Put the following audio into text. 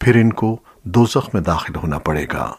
پھر ان کو دوزخ میں داخل ہونا پڑے گا۔